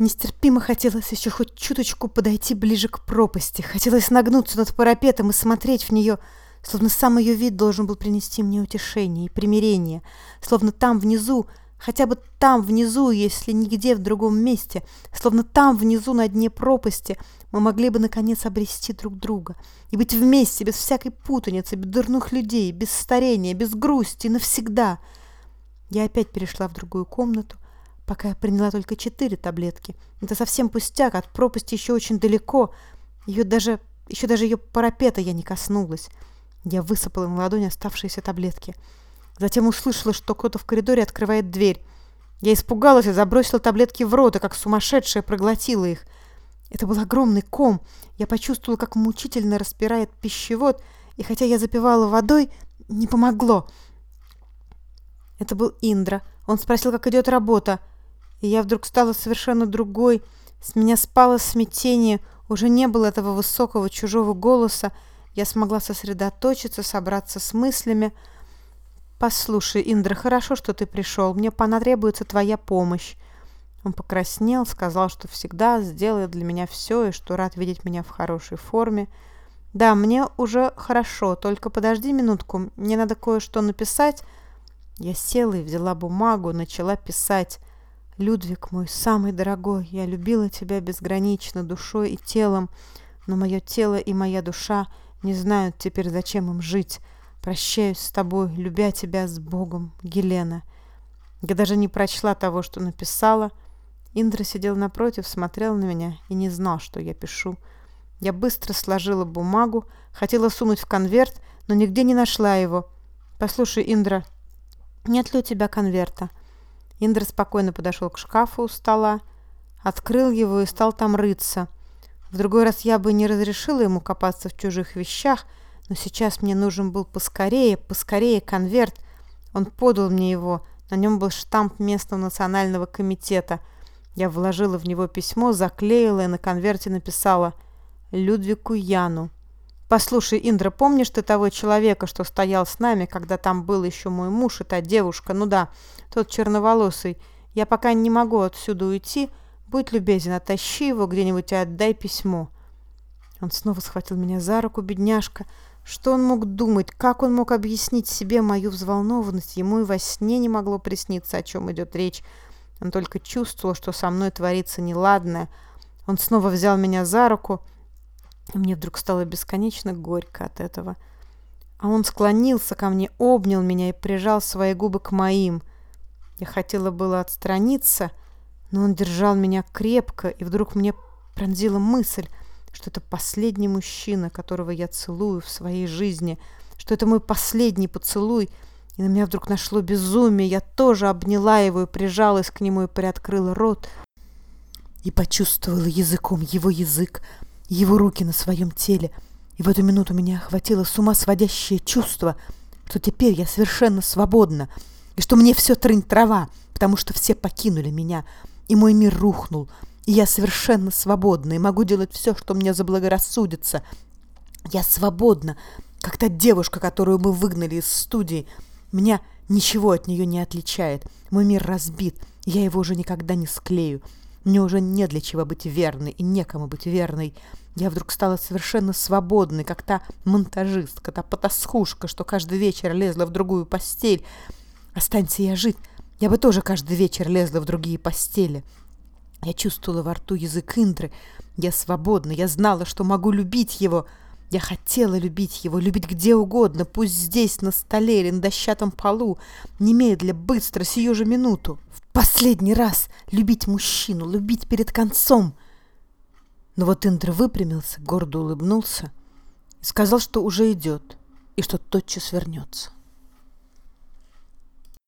Нестерпимо хотелось еще хоть чуточку подойти ближе к пропасти. Хотелось нагнуться над парапетом и смотреть в нее, словно сам ее вид должен был принести мне утешение и примирение, словно там внизу, хотя бы там внизу, если нигде в другом месте, словно там внизу на дне пропасти мы могли бы наконец обрести друг друга и быть вместе без всякой путаницы, без дурных людей, без старения, без грусти, навсегда. Я опять перешла в другую комнату, пока я приняла только четыре таблетки. Это совсем пустяк, от пропасти еще очень далеко. Ее даже, еще даже ее парапета я не коснулась. Я высыпала на ладонь оставшиеся таблетки. Затем услышала, что кто-то в коридоре открывает дверь. Я испугалась и забросила таблетки в рот, и как сумасшедшая проглотила их. Это был огромный ком. Я почувствовала, как мучительно распирает пищевод, и хотя я запивала водой, не помогло. Это был Индра. Он спросил, как идет работа. И я вдруг стала совершенно другой. С меня спало смятение. Уже не было этого высокого чужого голоса. Я смогла сосредоточиться, собраться с мыслями. «Послушай, Индра, хорошо, что ты пришел. Мне понадобится твоя помощь». Он покраснел, сказал, что всегда сделает для меня все и что рад видеть меня в хорошей форме. «Да, мне уже хорошо, только подожди минутку, мне надо кое-что написать». Я села и взяла бумагу, начала писать. «Людвиг мой, самый дорогой, я любила тебя безгранично душой и телом, но мое тело и моя душа не знают теперь, зачем им жить. Прощаюсь с тобой, любя тебя с Богом, Гелена». Я даже не прочла того, что написала. Индра сидел напротив, смотрел на меня и не знал, что я пишу. Я быстро сложила бумагу, хотела сунуть в конверт, но нигде не нашла его. «Послушай, Индра, нет ли у тебя конверта?» Индра спокойно подошел к шкафу у стола, открыл его и стал там рыться. В другой раз я бы не разрешила ему копаться в чужих вещах, но сейчас мне нужен был поскорее, поскорее конверт. Он подал мне его, на нем был штамп местного национального комитета. Я вложила в него письмо, заклеила и на конверте написала «Людвику Яну». «Послушай, Индра, помнишь ты того человека, что стоял с нами, когда там был еще мой муж и та девушка? Ну да, тот черноволосый. Я пока не могу отсюда уйти. Будь любезен, оттащи его где-нибудь и отдай письмо». Он снова схватил меня за руку, бедняжка. Что он мог думать? Как он мог объяснить себе мою взволнованность? Ему и во сне не могло присниться, о чем идет речь. Он только чувствовал, что со мной творится неладное. Он снова взял меня за руку мне вдруг стало бесконечно горько от этого. А он склонился ко мне, обнял меня и прижал свои губы к моим. Я хотела было отстраниться, но он держал меня крепко, и вдруг мне пронзила мысль, что это последний мужчина, которого я целую в своей жизни, что это мой последний поцелуй, и на меня вдруг нашло безумие. Я тоже обняла его и прижалась к нему и приоткрыла рот и почувствовала языком его язык, его руки на своем теле, и в эту минуту меня охватило с ума сводящее чувство, что теперь я совершенно свободна, и что мне все трынь-трава, потому что все покинули меня, и мой мир рухнул, и я совершенно свободна, и могу делать все, что мне заблагорассудится. Я свободна, как та девушка, которую мы выгнали из студии. Меня ничего от нее не отличает. Мой мир разбит, я его уже никогда не склею. Мне уже не для чего быть верной и некому быть верной. Я вдруг стала совершенно свободной, как та монтажистка, та потасхушка, что каждый вечер лезла в другую постель. Останься я жить, я бы тоже каждый вечер лезла в другие постели. Я чувствовала во рту язык Индры. Я свободна, я знала, что могу любить его. Я хотела любить его, любить где угодно, пусть здесь, на столе или на дощатом полу, немедля, быстро, сию же минуту. В последний раз любить мужчину, любить перед концом. Но вот Индра выпрямился, гордо улыбнулся и сказал, что уже идет и что тотчас вернется.